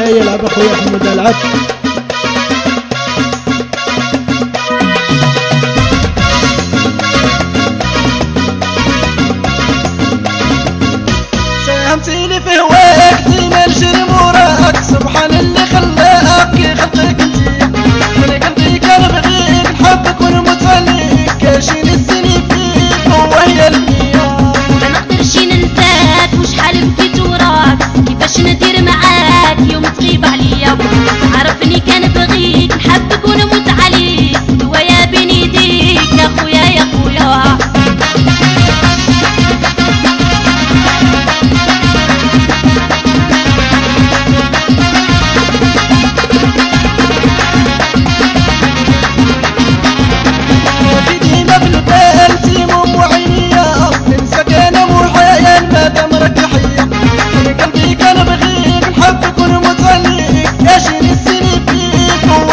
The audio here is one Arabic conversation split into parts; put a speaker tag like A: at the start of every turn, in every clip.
A: النهائية يلعب
B: أخويا أحمد العبد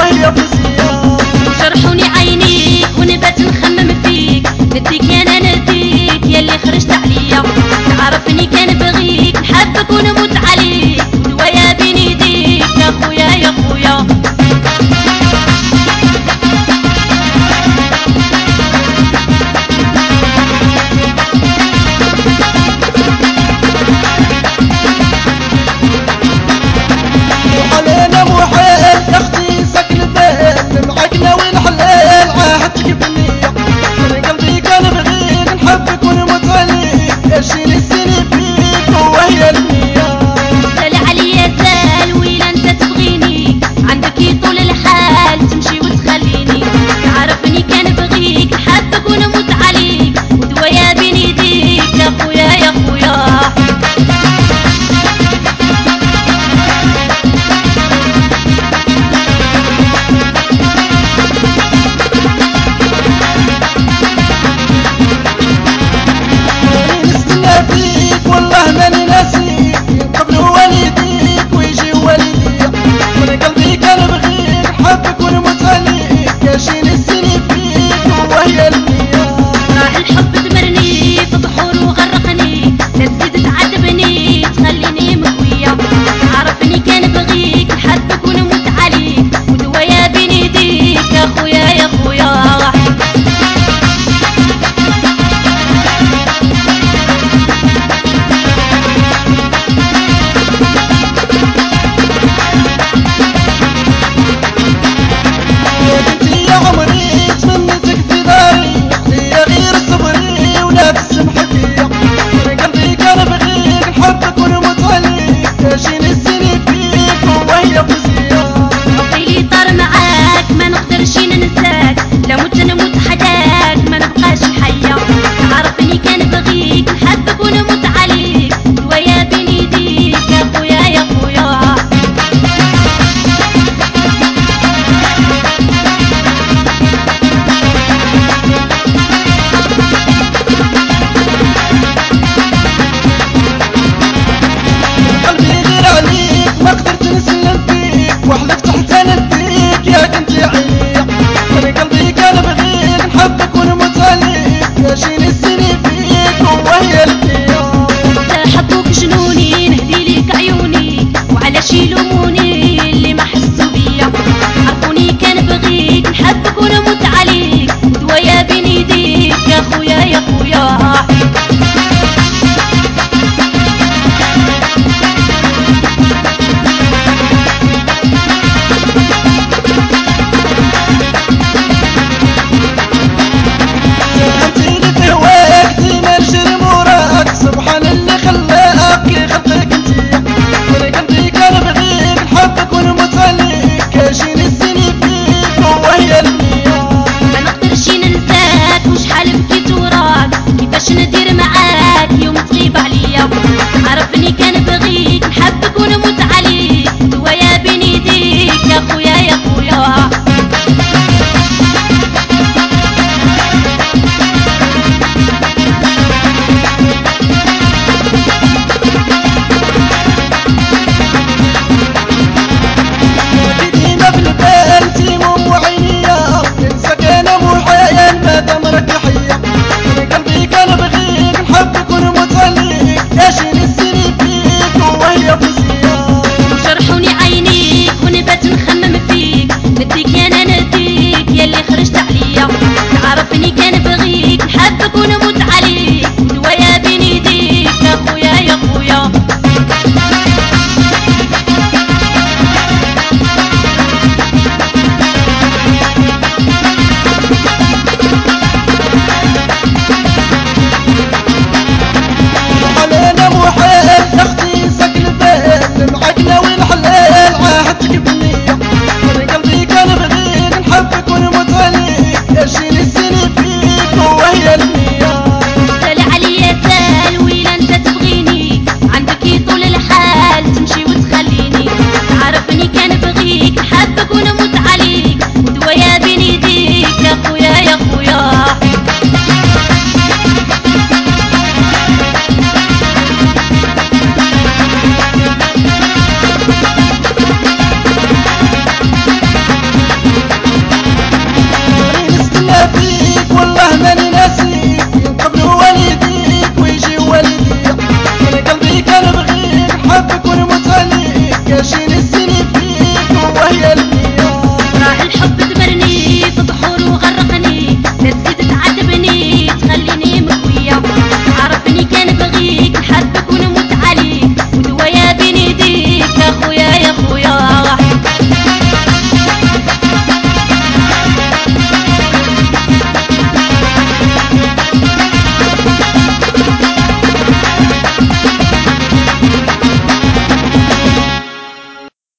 B: عليا جرحوني عينيك ونبات نخمم فيك. نديك أنا نديك يا
C: اللي
B: خرجت عليا. تعرفني كان بغيك. نحبك ونبغيك.